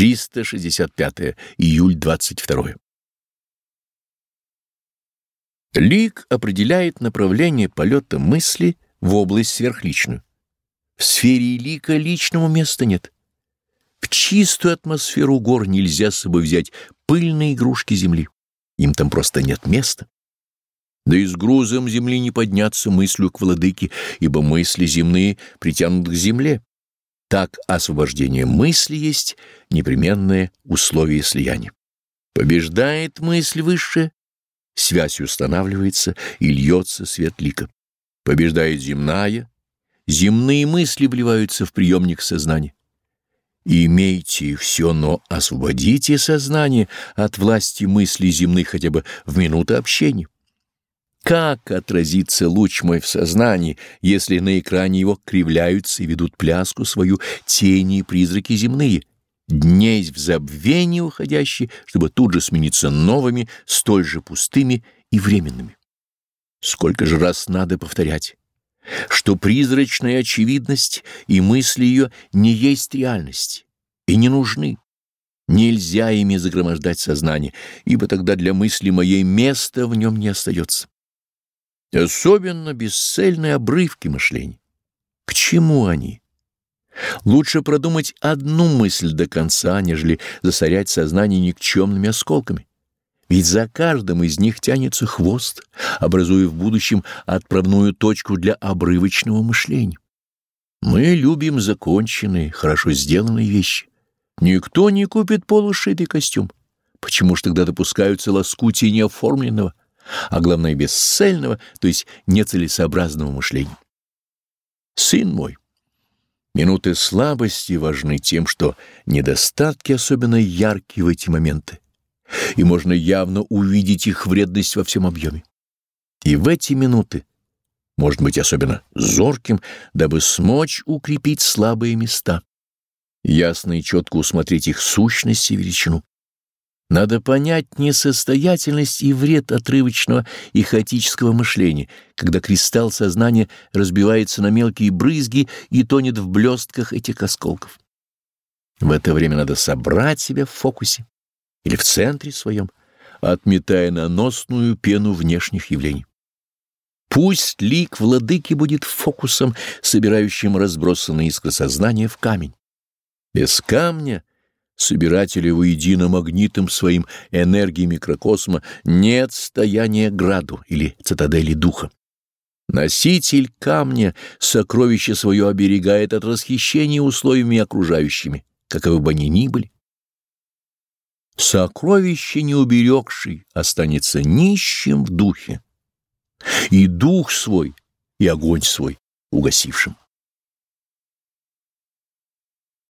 365 июль 22 Лик определяет направление полета мысли в область сверхличную. В сфере лика личного места нет. В чистую атмосферу гор нельзя с собой взять пыльные игрушки земли. Им там просто нет места. Да и с грузом земли не подняться мыслью к владыке, ибо мысли земные притянут к земле. Так освобождение мысли есть непременное условие слияния. Побеждает мысль высшая, связь устанавливается и льется свет лика. Побеждает земная, земные мысли вливаются в приемник сознания. Имейте все, но освободите сознание от власти мыслей земных хотя бы в минуту общения. Как отразится луч мой в сознании, если на экране его кривляются и ведут пляску свою тени и призраки земные, днесь в забвение уходящие, чтобы тут же смениться новыми, столь же пустыми и временными? Сколько же раз надо повторять, что призрачная очевидность и мысли ее не есть реальность и не нужны. Нельзя ими загромождать сознание, ибо тогда для мысли моей места в нем не остается. Особенно бесцельные обрывки мышления. К чему они? Лучше продумать одну мысль до конца, нежели засорять сознание никчемными осколками. Ведь за каждым из них тянется хвост, образуя в будущем отправную точку для обрывочного мышления. Мы любим законченные, хорошо сделанные вещи. Никто не купит полушитый костюм. Почему ж тогда допускаются лоскутия неоформленного, а главное бесцельного, то есть нецелесообразного мышления? Сын мой, минуты слабости важны тем, что недостатки особенно яркие в эти моменты и можно явно увидеть их вредность во всем объеме. И в эти минуты может быть особенно зорким, дабы смочь укрепить слабые места, ясно и четко усмотреть их сущность и величину. Надо понять несостоятельность и вред отрывочного и хаотического мышления, когда кристалл сознания разбивается на мелкие брызги и тонет в блестках этих осколков. В это время надо собрать себя в фокусе или в центре своем, отметая наносную пену внешних явлений. Пусть лик владыки будет фокусом, собирающим разбросанные искры сознания в камень. Без камня, собирателя воедино магнитом своим энергии микрокосма, нет стояния граду или цитадели духа. Носитель камня сокровище свое оберегает от расхищения условиями окружающими, каковы бы они ни были. Сокровище не уберегший останется нищим в духе, и дух свой, и огонь свой угасившим.